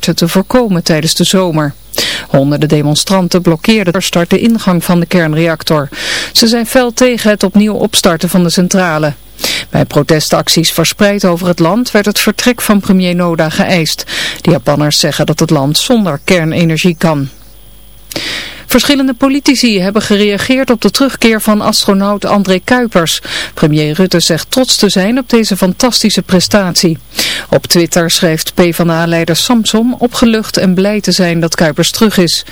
te voorkomen tijdens de zomer. Honderden demonstranten blokkeerden de start de ingang van de kernreactor. Ze zijn fel tegen het opnieuw opstarten van de centrale. Bij protestacties verspreid over het land werd het vertrek van premier Noda geëist. De Japanners zeggen dat het land zonder kernenergie kan. Verschillende politici hebben gereageerd op de terugkeer van astronaut André Kuipers. Premier Rutte zegt trots te zijn op deze fantastische prestatie. Op Twitter schrijft PvdA-leider Samsom opgelucht en blij te zijn dat Kuipers terug is.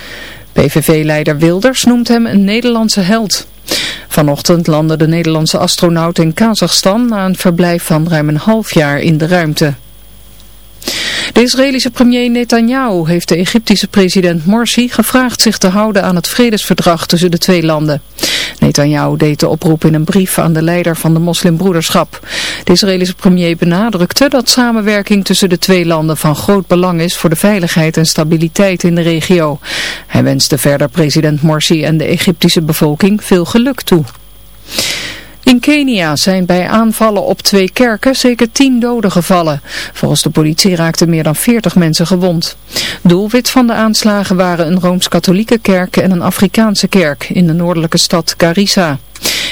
PVV-leider Wilders noemt hem een Nederlandse held. Vanochtend landde de Nederlandse astronaut in Kazachstan na een verblijf van ruim een half jaar in de ruimte. De Israëlische premier Netanyahu heeft de Egyptische president Morsi gevraagd zich te houden aan het vredesverdrag tussen de twee landen. Netanyahu deed de oproep in een brief aan de leider van de moslimbroederschap. De Israëlische premier benadrukte dat samenwerking tussen de twee landen van groot belang is voor de veiligheid en stabiliteit in de regio. Hij wenste verder president Morsi en de Egyptische bevolking veel geluk toe. In Kenia zijn bij aanvallen op twee kerken zeker tien doden gevallen. Volgens de politie raakten meer dan 40 mensen gewond. Doelwit van de aanslagen waren een Rooms-Katholieke kerk en een Afrikaanse kerk in de noordelijke stad Garissa.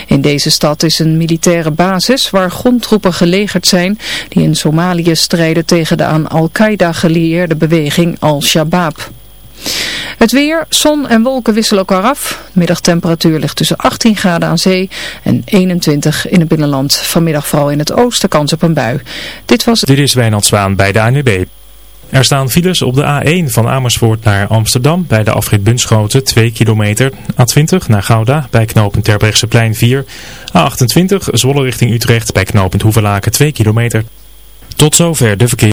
In deze stad is een militaire basis waar grondtroepen gelegerd zijn die in Somalië strijden tegen de aan Al-Qaeda gelieerde beweging Al-Shabaab. Het weer, zon en wolken wisselen elkaar af. Middagtemperatuur ligt tussen 18 graden aan zee en 21 in het binnenland. Vanmiddag vooral in het oosten kans op een bui. Dit was... Dit is Wijnald Zwaan bij de ANWB. Er staan files op de A1 van Amersfoort naar Amsterdam bij de afrit Bunschoten 2 kilometer. A20 naar Gouda bij knooppunt Terbrechtseplein 4. A28 Zwolle richting Utrecht bij knooppunt Hoevelaken 2 kilometer. Tot zover de verkeer.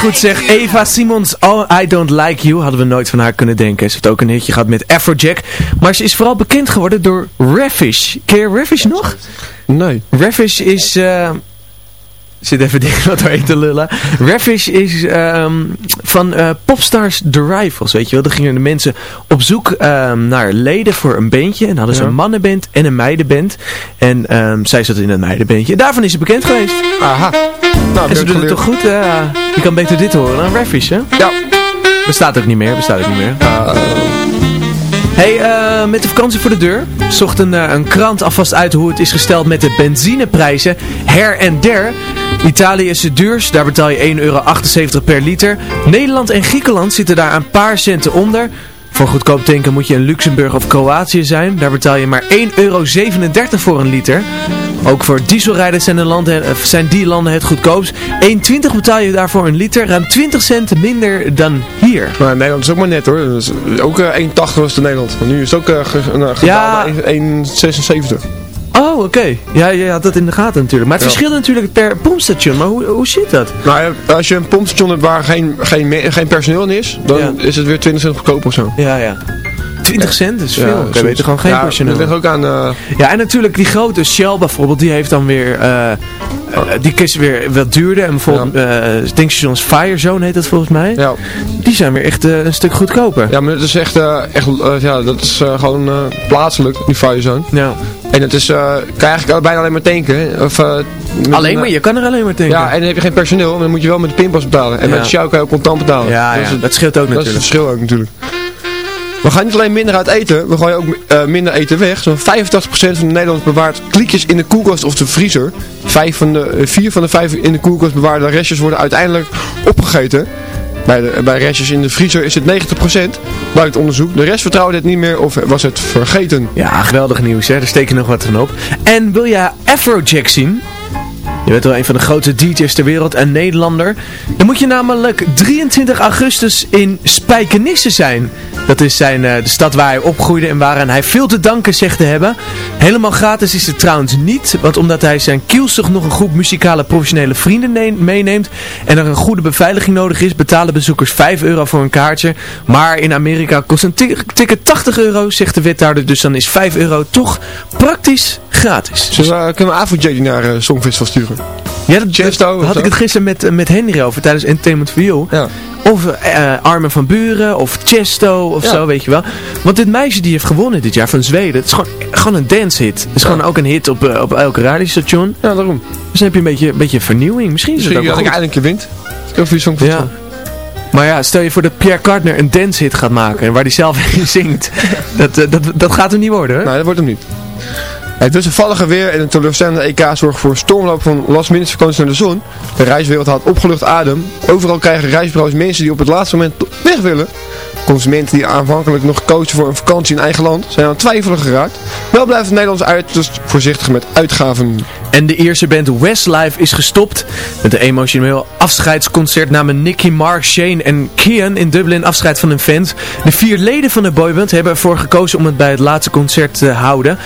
goed zeg. Eva Simons, Oh, I Don't Like You, hadden we nooit van haar kunnen denken. Ze heeft ook een hitje gehad met Afrojack. Maar ze is vooral bekend geworden door Ravish. Ken je Ravish nog? Nee. Ravish is... eh, Zit even dingen wat doorheen te lullen. Ravish is ehm, van eh, Popstars The Rivals, weet je wel. Daar gingen de mensen op zoek ehm, naar leden voor een bandje. En hadden ze Ja. een mannenband en een meidenband. En ehm, zij zat in het meidenbandje. Daarvan is ze bekend geweest. Aha. Nou, En ze doen het toch goed? eh, je kan beter dit horen dan Ravish, hè? Ja. Bestaat ook niet meer, bestaat ook niet meer. Hey, eh, met de vakantie voor de deur zocht een, eh, een krant alvast uit hoe het is gesteld met de benzineprijzen her en der. Italië is het duurst, daar betaal je 1,78 euro per liter. Nederland en Griekenland zitten daar een paar centen onder. Voor goedkoop tanken moet je in Luxemburg of Kroatië zijn. Daar betaal je maar 1,37 euro voor een liter. Ook voor dieselrijders zijn, de landen, eh, zijn die landen het goedkoopst. 1,20 betaal je daarvoor een liter, ruim 20 cent minder dan hier. Maar Nederland is ook maar net hoor. Ook eh, 1,80 was het in Nederland. Nu is het ook eh, ge, nou, Ja. gedaald naar 1,76. Oh, oké. Ja, had dat in de gaten natuurlijk. Maar het Ja. verschilt natuurlijk per pompstation. Maar hoe, hoe zit dat? Nou ja, als je een pompstation hebt waar geen, geen, geen personeel in is, dan Ja. is het weer 20 cent goedkoper of zo. Ja, ja. 20 cent, dat is veel. Ja, soms. beter gewoon geen ja, personeel. Dat ligt ook aan... eh, Ja, en natuurlijk die grote Shell bijvoorbeeld, die heeft dan weer... eh, eh, die is weer wat duurder. En bijvoorbeeld eh tankstations Firezone heet dat volgens mij. ja. Die zijn weer echt een stuk goedkoper. ja, maar dat is echt, echt ja, dat is gewoon plaatselijk, die firezone. Ja. En het is, eh, kan je eigenlijk bijna alleen maar tanken. Of, eh, Alleen een, maar, je kan er alleen maar denken. Ja, en dan heb je geen personeel, maar dan moet je wel met de pinpas betalen. En Ja. met de Shell kan je ook contant betalen. ja, dat ja, het- dat scheelt ook Dat is het natuurlijk. verschil ook natuurlijk. We gaan niet alleen minder uit eten, we gooien ook eh, minder eten weg. Zo'n 85% van de Nederlanders bewaart kliekjes in de koelkast of de vriezer. Vijf van de, vier van de vijf in de koelkast bewaarde restjes worden uiteindelijk opgegeten. Bij, de, bij restjes in de vriezer is het 90%, blijkt onderzoek. De rest vertrouwde het niet meer of was het vergeten. Ja, geweldig nieuws hè, daar steek je nog wat van op. En wil je Afrojack zien? Je bent wel een van de grootste DJ's ter wereld, een Nederlander. Dan moet je namelijk 23 augustus in Spijkenisse zijn. Dat is zijn, eh, de stad waar hij opgroeide en waaraan hij veel te danken zegt te hebben. Helemaal gratis is het trouwens niet, want omdat hij zijn kielzog nog een groep muzikale professionele vrienden ne- meeneemt en er een goede beveiliging nodig is, betalen bezoekers 5 euro voor een kaartje. Maar in Amerika kost een ti- ticket 80 euro, zegt de wethouder, dus dan is 5 euro toch praktisch gratis. Zullen we, kunnen we Afro-J naar eh Songfestival sturen? Ja, dat, had zo? ik het gisteren met, eh, met Henry over tijdens Entertainment for You. Ja. Of eh Armen van Buren, of Chesto, of Ja. zo, weet je wel. Want dit meisje die heeft gewonnen dit jaar van Zweden, het is gewoon, gewoon een dancehit. Het is gewoon ook een hit op, eh, op elke radiostation. Ja, daarom. Dus dan heb je een beetje, een beetje vernieuwing. Misschien is het Misschien ook dat ik eindelijk een keer wint. Heb voor. Ja. Maar ja, stel je voor dat Pierre Cardner een dancehit gaat maken, en waar hij zelf in zingt. Dat, dat, dat gaat hem niet worden, hè? Nee, dat wordt hem niet. Het wisselvallige weer en een teleurstellende EK zorgen voor een stormloop van last minute vakantie naar de zon. De reiswereld had opgelucht adem. Overal krijgen reisbureaus mensen die op het laatste moment weg willen. Consumenten die aanvankelijk nog kozen voor een vakantie in eigen land zijn aan het twijfelen geraakt. Wel blijft het Nederlands uiterst voorzichtig met uitgaven. En de Ierse band Westlife is gestopt. Met een emotioneel afscheidsconcert namen Nicky, Mark, Shane en Kian in Dublin afscheid van hun fans. De vier leden van de boyband hebben ervoor gekozen om het bij het laatste concert te houden.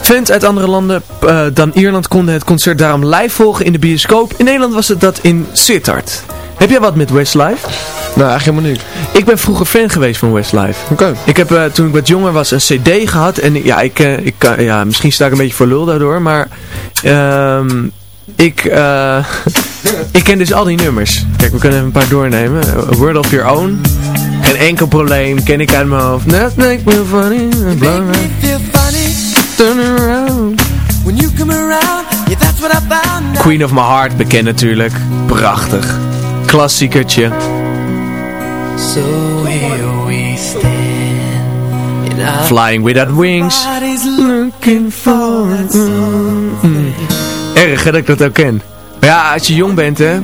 Fans uit andere landen eh, dan Ierland konden het concert daarom live volgen in de bioscoop. In Nederland was het dat in Sittard. Heb jij wat met Westlife? Nou, eigenlijk helemaal niet. Ik ben vroeger fan geweest van Westlife. Oké. Ik heb eh, toen ik wat jonger was een cd gehad. En ja, ik, eh, ik, kan- ja, misschien sta ik een beetje voor lul daardoor. Maar ehm, ik, eh, ik ken dus al die nummers. Kijk, we kunnen even een paar doornemen. A Word of Your Own. Geen enkel probleem. Ken ik uit mijn hoofd. That make me funny. Make me feel funny Turn around. when you come around. Yeah, that's what I found. Queen of My Heart bekend natuurlijk. Prachtig. Klassiekertje. Flying Without Wings. bodies Looking for Mm. Erg hè, dat ik dat ook ken. Maar ja, als je jong bent hè.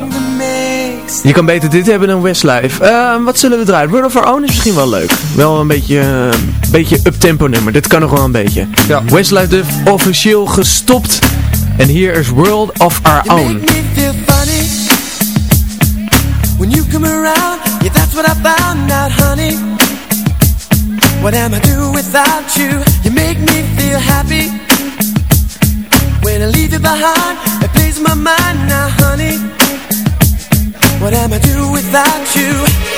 Je kan beter dit hebben dan Westlife. Eh, wat zullen we draaien? World of Our Own is misschien wel leuk. Wel een beetje, eh, beetje up-tempo nummer. Dit kan nog wel een beetje. Ja. Westlife dus officieel gestopt. En hier is World of Our You Own. When you come around, yeah, that's what I found out, honey. What am I do without you? You make me feel happy. When I leave you behind, it plays my mind now, honey. What am I do without you?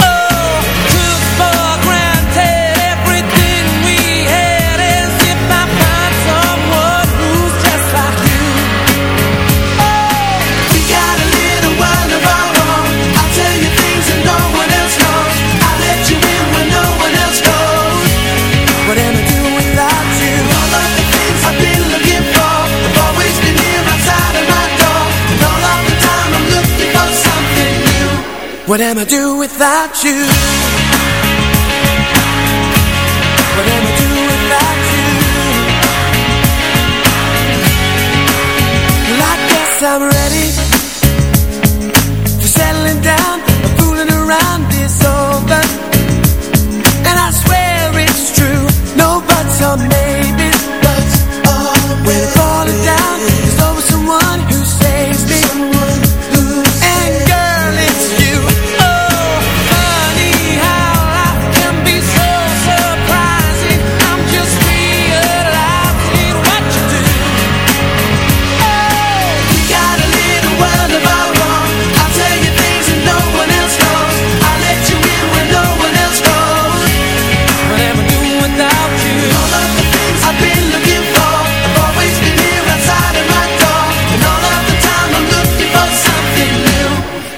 What am I do without you?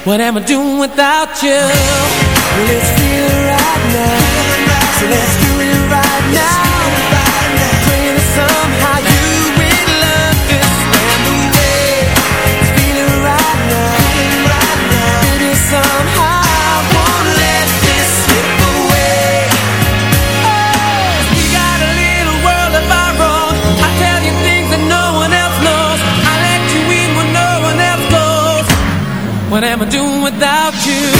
What am I doing without you? Well, it's here right now. So let's without you.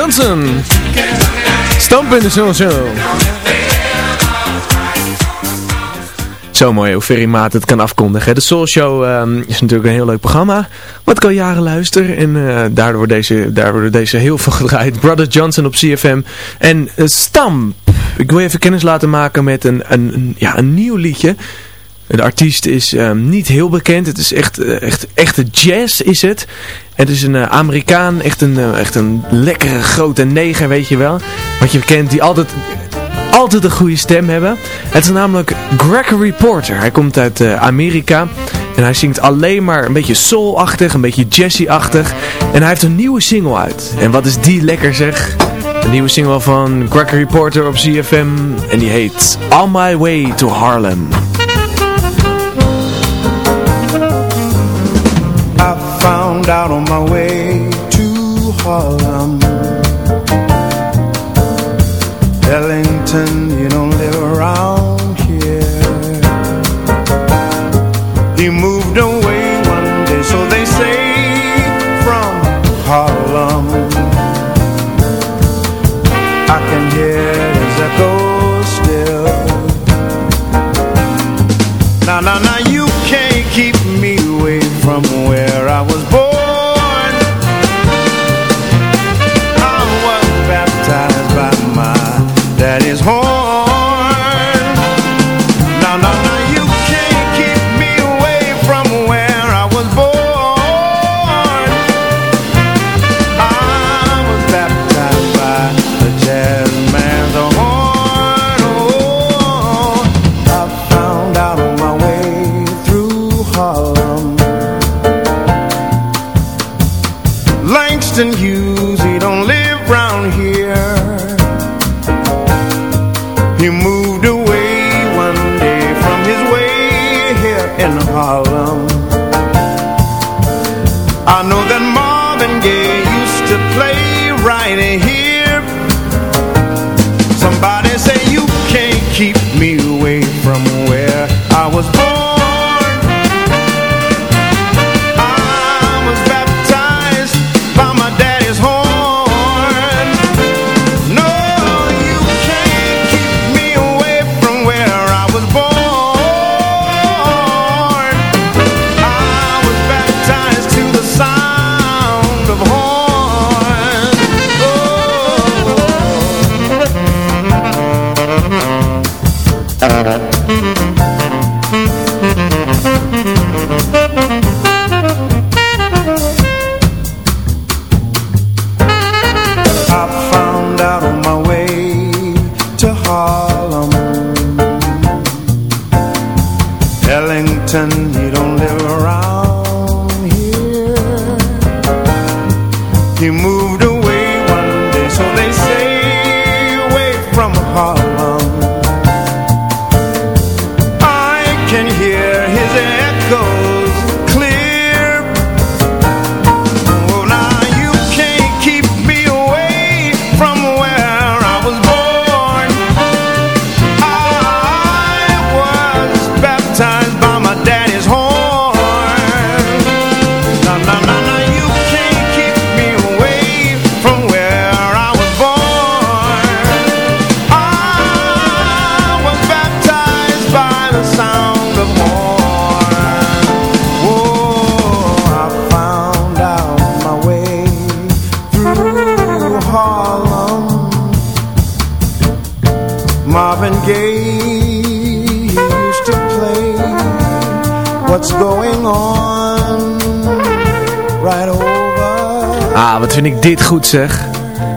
Johnson. Stamp in de Soul Show. Zo mooi hoe Ferry Maat het kan afkondigen. De Soul Show ehm, is natuurlijk een heel leuk programma. Wat ik al jaren luister. En eh, daardoor, wordt deze, daardoor deze heel veel gedraaid. Brother Johnson op CFM. En eh, Stamp. Ik wil even kennis laten maken met een, een- ja, een nieuw liedje. De artiest is ehm, niet heel bekend. Het is echt, eh, echt echte jazz is het. Het is een eh, Amerikaan. Echt een, eh, echt een lekkere grote neger weet je wel. Wat je kent die altijd, altijd een goede stem hebben. Het is namelijk Gregory Porter. Hij komt uit Amerika. En hij zingt alleen maar een beetje soul-achtig. Een beetje jazzy-achtig. En hij heeft een nieuwe single uit. En wat is die lekker zeg. Een nieuwe single van Gregory Porter op CFM. En die heet On My Way to Harlem. Found out on my way to Harlem. Ellington,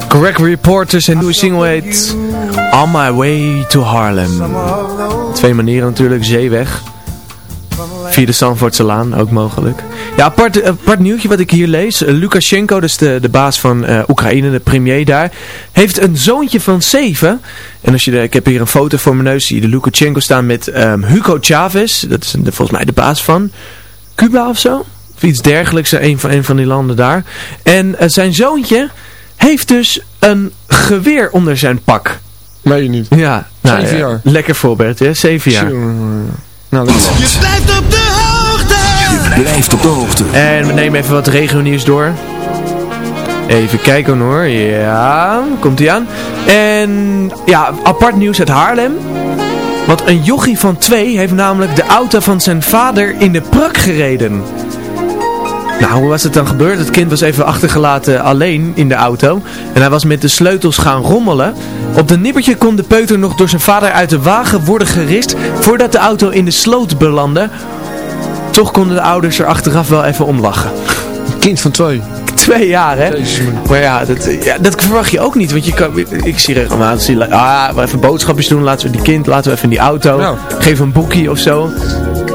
Correct Reporters en nieuwe single heet On My Way to Harlem. Twee manieren natuurlijk, zeeweg. Via de Zandvoortse Laan, ook mogelijk. Ja, apart, apart nieuwtje wat ik hier lees. Eh, Lukashenko, dus de, de baas van eh, Oekraïne, de premier daar, heeft een zoontje van zeven. En als je ik heb hier een foto voor mijn neus, zie je de Lukashenko staan met ehm, Hugo Chavez. Dat is de, volgens mij de baas van Cuba of zo. Of iets dergelijks, eh, een van, een van die landen daar. En zijn zoontje heeft dus een geweer onder zijn pak. Meen je niet? Ja, nou, Zeven ja, jaar. lekker voorbeeld, hè? Zeven jaar. Nou, dat Je blijft op de hoogte. Je blijft op de hoogte. En we nemen even wat regionieuws door. Even kijken hoor. Ja, komt hij aan. En ja, apart nieuws uit Haarlem. Want een jochie van twee heeft namelijk de auto van zijn vader in de prak gereden. Nou, hoe was het dan gebeurd? Het kind was even achtergelaten alleen in de auto. En hij was met de sleutels gaan rommelen. Op de nippertje kon de peuter nog door zijn vader uit de wagen worden gerist... voordat de auto in de sloot belandde. Toch konden de ouders er achteraf wel even om lachen. kind van twee. Twee jaar, hè? Maar ja dat, ja, dat verwacht je ook niet. Want je kan, ik zie regelmatig, zie, ah, we even boodschapjes doen. Laten we die kind, laten we even in die auto. Geef een boekje of zo.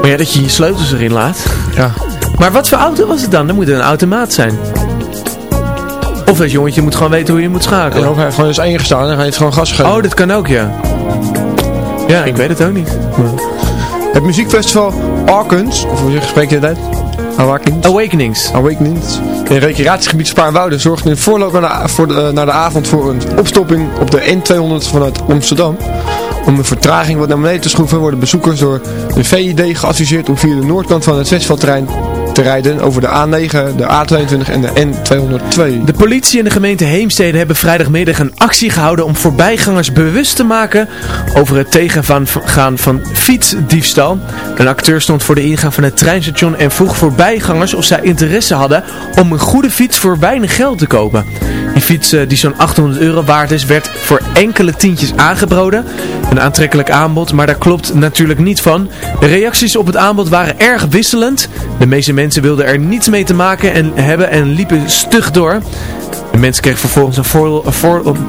Maar ja, dat je je sleutels erin laat. Ja. Maar wat voor auto was het dan? Dan moet het een automaat zijn. Of dat jongetje moet gewoon weten hoe je moet schakelen. En ook hij heeft gewoon eens één gestaan en hij heeft gewoon gas gegeven. Oh, dat kan ook, ja. Ja, ik weet het ook niet. Het muziekfestival Arkens, of hoe spreek je dat uit? Awakens? Awakenings. Awakenings. In recreatiegebied Spaarnwoude zorgde in voorloop naar de, voor de, naar de avond voor een opstopping op de N200 vanuit Amsterdam. Om de vertraging wat naar beneden te schroeven worden bezoekers door de VID geadviseerd om via de noordkant van het festivalterrein te rijden over de A9, de A22 en de N202. De politie en de gemeente Heemstede hebben vrijdagmiddag een actie gehouden om voorbijgangers bewust te maken over het tegengaan van fietsdiefstal. Een acteur stond voor de ingang van het treinstation en vroeg voorbijgangers of zij interesse hadden om een goede fiets voor weinig geld te kopen. Die fiets eh, die zo'n 800 euro waard is, werd voor enkele tientjes aangeboden. Een aantrekkelijk aanbod, maar daar klopt natuurlijk niet van. De reacties op het aanbod waren erg wisselend. De meeste mensen wilden er niets mee te maken en hebben en liepen stug door. De mensen kregen vervolgens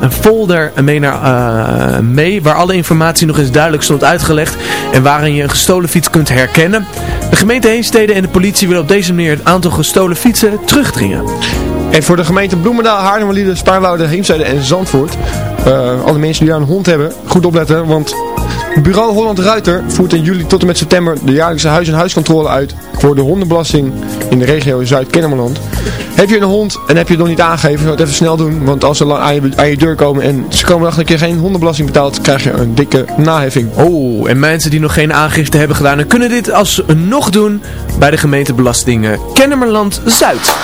een folder mee, naar, eh, mee waar alle informatie nog eens duidelijk stond uitgelegd en waarin je een gestolen fiets kunt herkennen. De gemeente Heemstede en de politie willen op deze manier het aantal gestolen fietsen terugdringen. En voor de gemeente Bloemendaal, Haarlemmerlieden, Spaarwouden, Heemstede en Zandvoort. eh, alle mensen die daar een hond hebben, goed opletten. Want bureau Holland Ruiter voert in juli tot en met september de jaarlijkse huis- en huiscontrole uit voor de hondenbelasting in de regio Zuid-Kennemerland. Heb je een hond en heb je het nog niet aangegeven, zou het even snel doen. Want als ze aan je, aan je deur komen en ze komen achter een keer geen hondenbelasting betaald, krijg je een dikke naheffing. Oh, en mensen die nog geen aangifte hebben gedaan, dan kunnen dit alsnog doen bij de gemeentebelasting Kennemerland Zuid.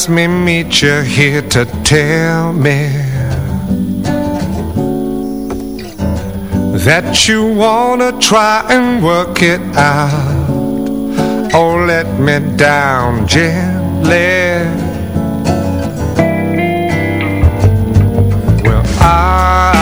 asked me meet you here to tell me That you wanna try and work it out. Oh, let me down gently. Well, I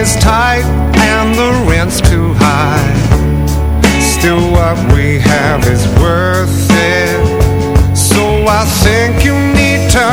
is tight and the rent's too high. Still what we have is worth it. So I think you need to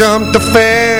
Jump the fence.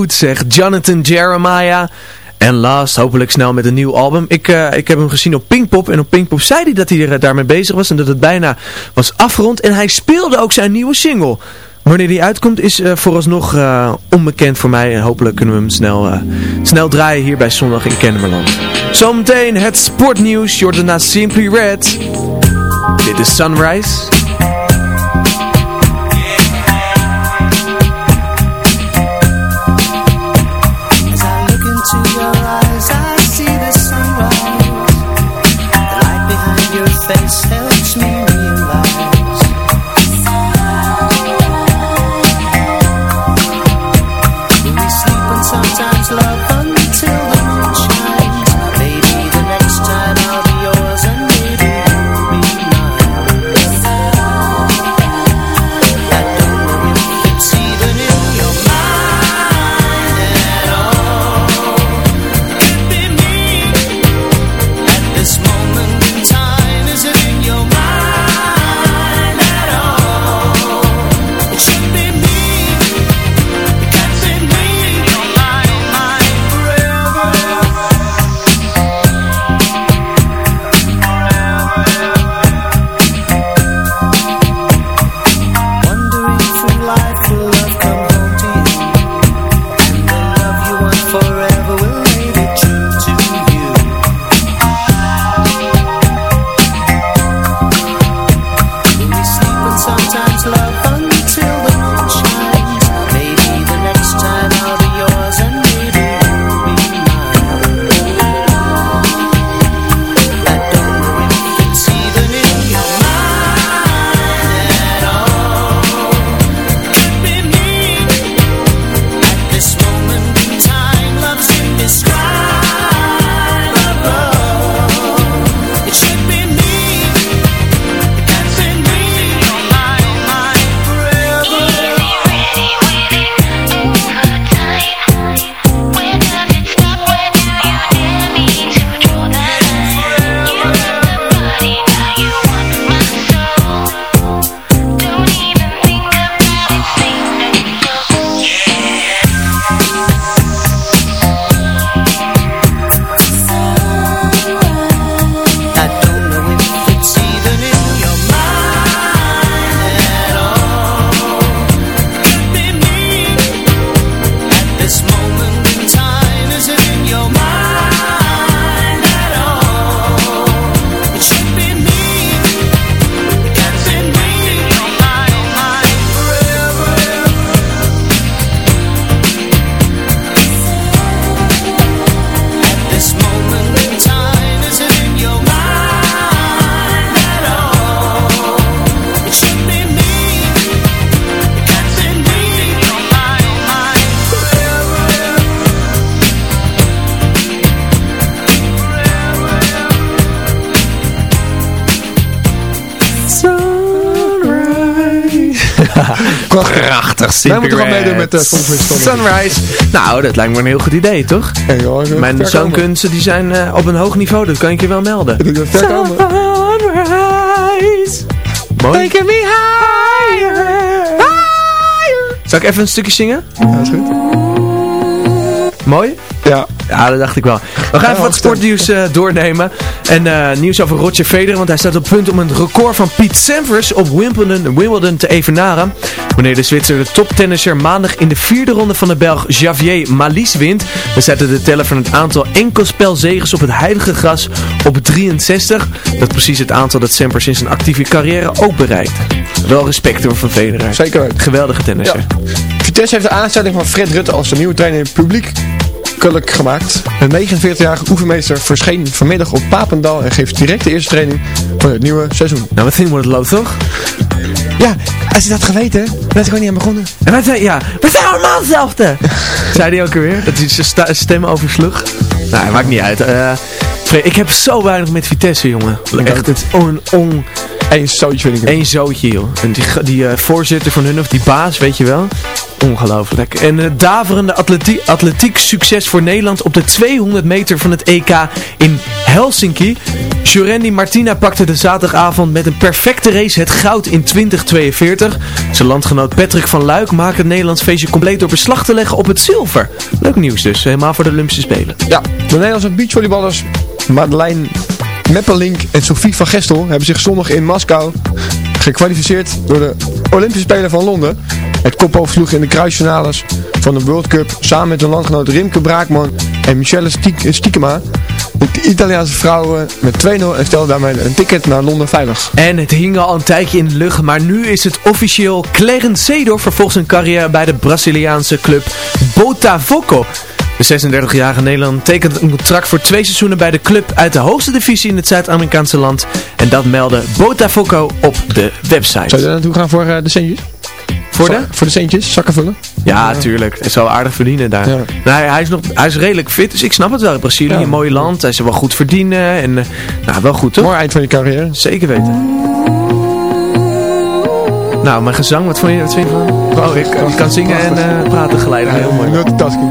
goed zeg. Jonathan Jeremiah. En Last, hopelijk snel met een nieuw album. Ik, eh, ik heb hem gezien op Pinkpop. En op Pinkpop zei hij dat hij er, eh, daarmee bezig was. En dat het bijna was afgerond. En hij speelde ook zijn nieuwe single. Wanneer die uitkomt is eh, vooralsnog onbekend voor mij. En hopelijk kunnen we hem snel, snel draaien hier bij Zondag in Kennemerland. Zometeen het sportnieuws. Jordana Simply Red. Dit is Sunrise. Prachtig. Wij moeten gewoon meedoen met de Songfestival. Sunrise. Nou, dat lijkt me een heel goed idee, toch? Mijn zangkunsten die zijn eh, op een hoog niveau, dat kan ik je wel melden. Sunrise. Mooi. Taking me higher. Higher. Zal ik even een stukje zingen? Ja, is goed. Mooi? Ja. Ja, dat dacht ik wel. We gaan even wat sportnieuws eh, doornemen. En eh, nieuws over Roger Federer, want hij staat op punt om een record van Pete Sampras op Wimbledon, Wimbledon te evenaren. Wanneer de Zwitser de toptennisser maandag in de vierde ronde van de Belg Javier Malis wint, dan zetten de teller van het aantal enkelspelzegens op het heilige gras op 63. Dat is precies het aantal dat Sampras in zijn actieve carrière ook bereikt. Wel respect hoor van Federer. Zeker. Geweldige tennisser. Vitesse heeft de aanstelling van Fred Rutte als de nieuwe trainer publiek publiekelijk gemaakt. De 49-jarige oefenmeester verscheen vanmiddag op Papendal en geeft direct de eerste training van het nieuwe seizoen. Nou, wat vind je het loopt toch? Ja, als je dat geweten, dan is ik gewoon niet aan begonnen. En wij zijn, ja, we zijn allemaal hetzelfde. Zei hij ook alweer, dat hij zijn stem oversloeg. Nou, maakt niet uit. Fre- ik heb zo weinig met Vitesse, jongen. Echt, het on, on, Eén zootje vind ik. één zootje, joh. En die, die eh, voorzitter van hun, of die baas, weet je wel. Ongelooflijk. En het daverende atletiek, atletiek succes voor Nederland op de 200 meter van het EK in Helsinki. Jorendi Martina pakte de zaterdagavond met een perfecte race het goud in 2042. Zijn landgenoot Patrick van Luik maakte het Nederlands feestje compleet door beslag te leggen op het zilver. Leuk nieuws dus, helemaal voor de Olympische Spelen. Ja, de Nederlandse beachvolleyballers Madeleine Meppelink en Sophie van Gestel hebben zich zondag in Moskou gekwalificeerd door de Olympische Spelen van Londen. Het kophoofd sloeg in de kruisfinales van de World Cup samen met hun landgenoot Rimke Braakman en Michelle Stiek- Stiekema. De Italiaanse vrouwen met 2-0 en stelden daarmee een ticket naar Londen veilig. En het hing al een tijdje in de lucht, maar nu is het officieel. Clarence Seedorf vervolgt zijn carrière bij de Braziliaanse club Botafogo. De 36-jarige Nederland tekent een contract voor twee seizoenen bij de club uit de hoogste divisie in het Zuid-Amerikaanse land. En dat meldde Botafogo op de website. Zou je daar naartoe gaan voor eh, de centjes? Voor de? Voor de centjes, zakken vullen? Ja, tuurlijk. Hij zal aardig verdienen daar. Ja. Nou, hij, is nog, hij is redelijk fit, dus ik snap het wel. Brazilië, Ja. een mooi land. Hij zal wel goed verdienen. En, eh, nou, wel goed toch? Mooi eind van je carrière. Zeker weten. Nou, mijn gezang, wat vond je, wat vind je van? Oh, ik, ik kan zingen en eh, praten gelijk. Heel mooi. Multitasking.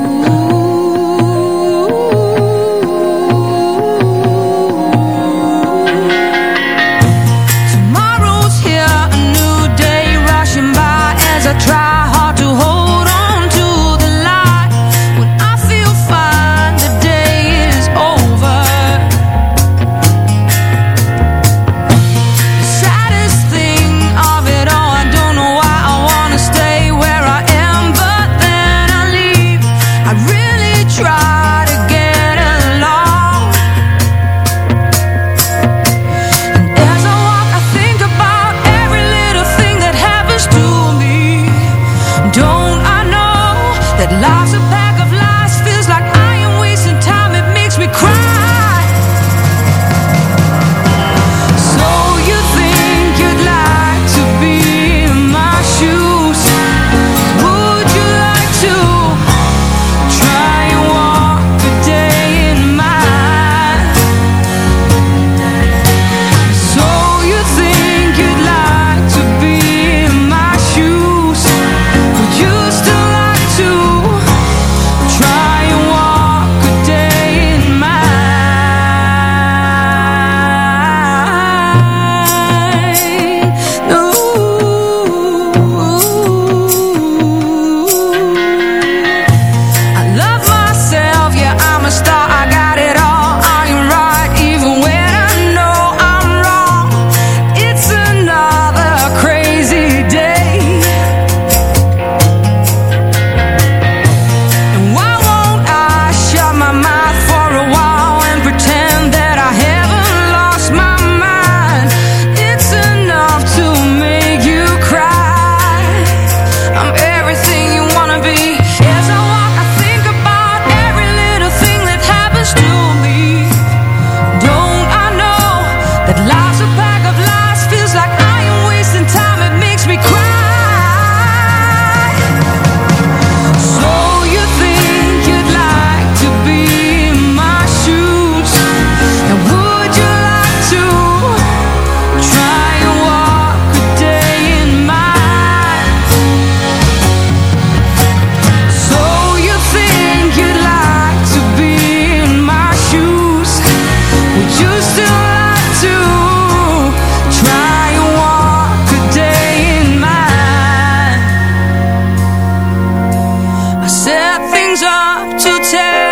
zo up to tell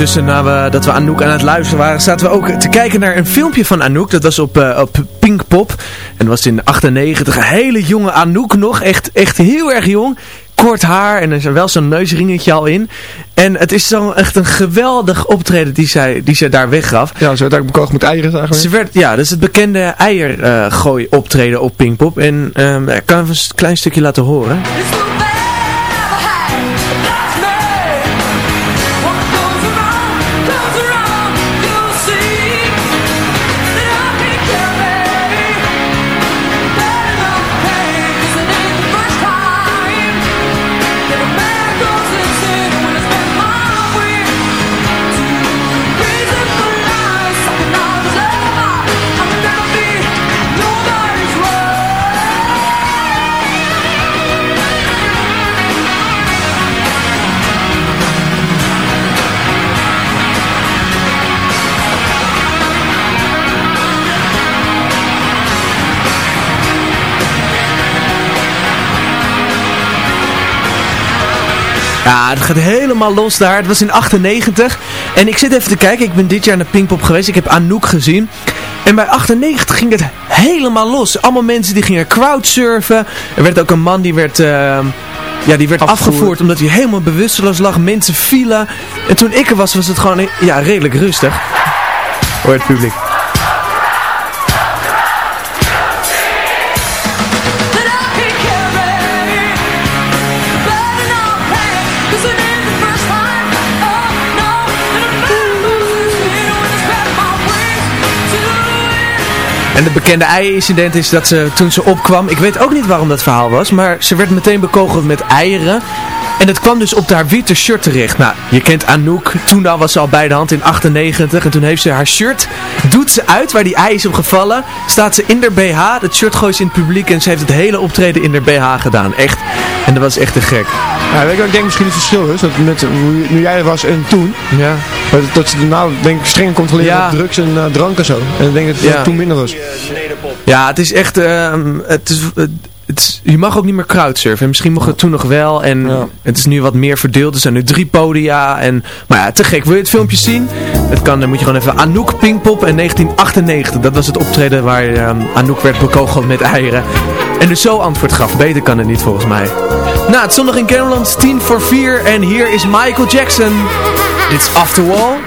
ondertussen, na we, dat we Anouk aan het luisteren waren, zaten we ook te kijken naar een filmpje van Anouk. Dat was op, eh, op Pinkpop. En dat was in 98. Een hele jonge Anouk nog. Echt, echt heel erg jong. Kort haar en er is wel zo'n neusringetje al in. En het is zo echt een geweldig optreden die zij, die zij daar weggaf. Ja, ze werd ook bekogeld met eieren, zagen we. Ze werd, ja, dat is het bekende eiergooi optreden op Pinkpop. En ehm, ik kan even een klein stukje laten horen. Ja, het gaat helemaal los daar. Het was in 98. En ik zit even te kijken. Ik ben dit jaar naar Pinkpop geweest. Ik heb Anouk gezien. En bij 98 ging het helemaal los. Allemaal mensen die gingen crowdsurfen. Er werd ook een man die werd... ehm, ja, die werd afgevoerd. omdat hij helemaal bewusteloos lag. Mensen vielen. En toen ik er was, was het gewoon ja, redelijk rustig. Hoor het publiek. En het bekende ei-incident is dat ze toen ze opkwam, ik weet ook niet waarom dat verhaal was, maar ze werd meteen bekogeld met eieren. En het kwam dus op haar witte shirt terecht. Nou, je kent Anouk, toen al was ze al bij de hand in 98 en toen heeft ze haar shirt, doet ze uit waar die ei is op gevallen, staat ze in haar BH, het shirt gooit ze in het publiek en ze heeft het hele optreden in haar BH gedaan. Echt. En dat was echt te gek. Ja, weet je wat ik denk misschien het verschil is? Dat met, hoe, nu jij er was en toen. Ja. Dat, dat ze nou denk ik streng controleren Ja. op drugs en eh, drank en zo. En ik denk dat het Ja. toen minder was. Ja, het is echt, ehm, het is, het je mag ook niet meer crowdsurfen. En misschien mocht het toen nog wel. En het is nu wat meer verdeeld. Er zijn nu drie podia. En, maar ja, te gek. Wil je het filmpje zien? Het kan, dan moet je gewoon even Anouk Pinkpop in 1998. Dat was het optreden waar ehm, Anouk werd bekogeld met eieren. En dus zo antwoord gaf. Beter kan het niet volgens mij. Nou, het zondag in Caroland 10 voor 4. En hier is Michael Jackson. Dit is After Wall.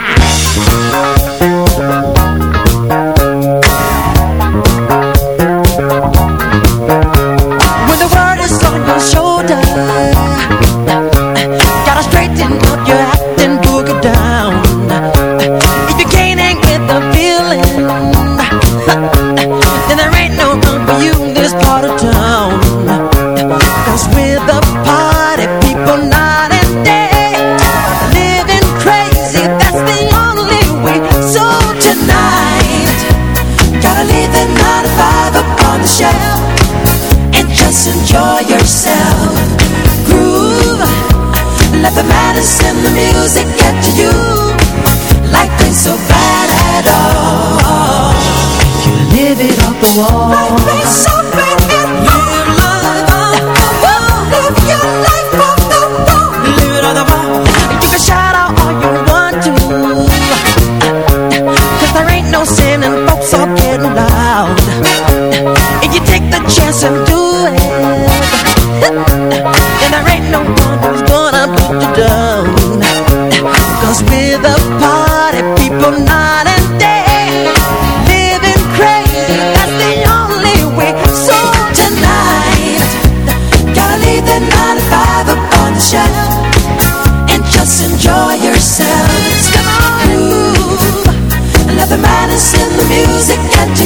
music that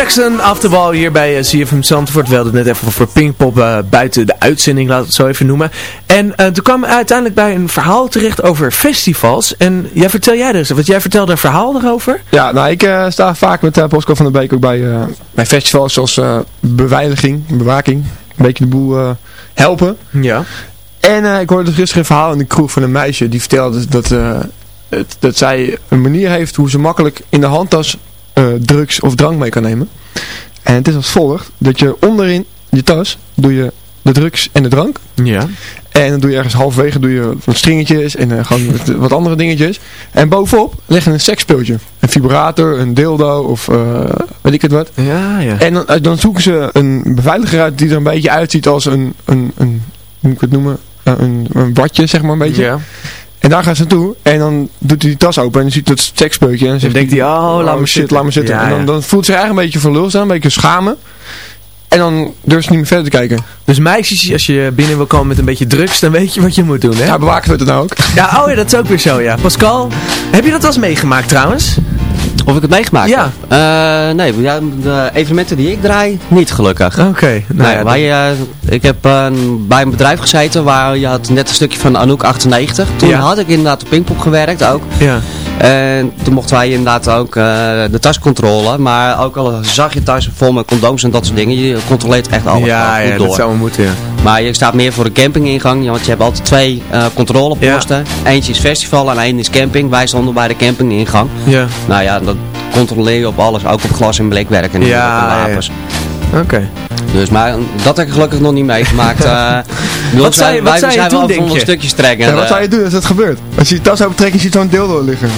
Jackson, afterbal hier bij eh, CFM Zandvoort. We hadden het net even over Pinkpop eh, buiten de uitzending, laat het zo even noemen. En eh, toen kwam uiteindelijk bij een verhaal terecht over festivals. En jij vertel jij dus, want jij vertelde een verhaal erover. Ja, nou ik sta vaak met uh, Bosco van der Beek ook bij, bij festivals zoals beveiliging, bewaking. Een beetje de boel helpen. Ja. En ik hoorde dus gisteren een verhaal in de kroeg van een meisje die vertelde dat, het, dat zij een manier heeft hoe ze makkelijk in de handtas eh, drugs of drank mee kan nemen. En het is als volgt, dat je onderin je tas doe je de drugs en de drank. Ja. En dan doe je ergens halverwege doe je wat stringetjes en eh, gewoon wat, andere dingetjes. En bovenop leg je een seksspeeltje. Een vibrator, een dildo of eh, weet ik het wat. Ja, ja. En dan, dan zoeken ze een beveiliger uit die er een beetje uitziet als een, een, een hoe moet ik het noemen, een, een watje zeg maar een beetje. Ja. En daar gaan ze naartoe en dan doet hij die tas open en dan ziet dat seksspeeltje. En dan denkt hij, oh, laat me shit, zitten. laat me zitten. Ja, en dan, dan voelt ze zich eigenlijk een beetje verlul staan, een beetje schamen. En dan durft ze niet meer verder te kijken. Dus meisjes, als je binnen wil komen met een beetje drugs, dan weet je wat je moet doen, hè? Ja, bewaken we het nou ook. Ja, oh ja, dat is ook weer zo, ja. Pascal, heb je dat wel eens meegemaakt trouwens? Of ik het meegemaakt Ja. heb? Eh, nee, de evenementen die ik draai, niet gelukkig. Oké, nou nee, ja, wij, eh, ik heb eh, bij een bedrijf gezeten waar je had net een stukje van Anouk 98. Toen Ja. had ik inderdaad op Pinkpop gewerkt ook. Ja. En toen mochten wij inderdaad ook eh, de tas controleren. Maar ook al zag je thuis vol met condooms en dat soort dingen. Je controleert echt alles Ja, goed ja, door. dat zou moeten, ja. Maar je staat meer voor de campingingang. Want je hebt altijd twee eh, controleposten. Eentje is festival en één is camping. Wij stonden bij de campingingang. Ja. Nou ja, dat controleer je op alles. Ook op glas en blikwerk en, Ja, op de ja. Oké. Dus, maar dat heb ik gelukkig nog niet meegemaakt. eh Wat wat zou je- wat wij zou je zijn doen, wel denk van je? stukjes trekken. Ja, wat eh, zou je doen als dat gebeurt? Als je je tas open trekt en je ziet zo'n dildo liggen.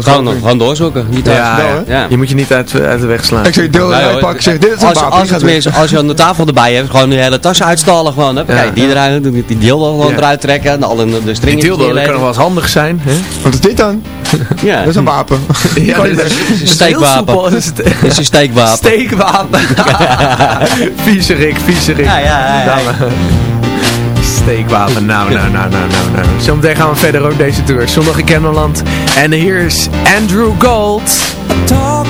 Gewoon, gewoon doorzoeken. Niet thuis. Ja, wel, ja. hè? Ja. Je moet je niet uit, uit de weg slaan. Ik dildo Nee, hoor, uitpakken en zeg, dit is een als, wapen. als, die het tenminste, als je aan de tafel erbij hebt, gewoon die hele tas uitstallen gewoon. Ja. Kijk, die eruit, die, die dildo gewoon Ja. eruit trekken. En alle de Die stringen dildo, dat kan nog wel eens handig zijn. Hè? Wat is dit dan? Ja, Dat is een wapen. Ja, dat is- een is steekwapen. Dat is is een steekwapen. Steekwapen. viezerik, viezerik. Ja, ja, ja, ja. Steekwapen, nou, nou, nou, nou, nou, nou. Zometeen gaan we verder ook deze tour. Zondag in Kennemerland. En hier is Andrew Gold. Talk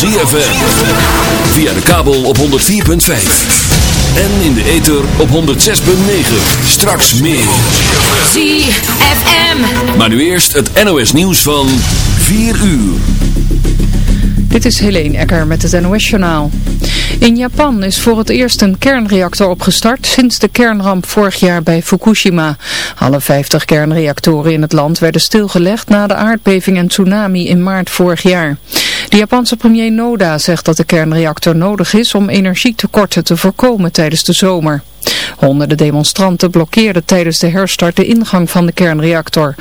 ZFM. Via de kabel op 104.5. En in de ether op 106.9. Straks meer. ZFM. Maar nu eerst het NOS nieuws van 4 uur. Dit is Helene Ecker met het NOS-journaal. In Japan is voor het eerst een kernreactor opgestart sinds de kernramp vorig jaar bij Fukushima. Alle 50 kernreactoren in het land werden stilgelegd na de aardbeving en tsunami in maart vorig jaar. De Japanse premier Noda zegt dat de kernreactor nodig is om energietekorten te voorkomen tijdens de zomer. Honderden demonstranten blokkeerden tijdens de herstart de ingang van de kernreactor.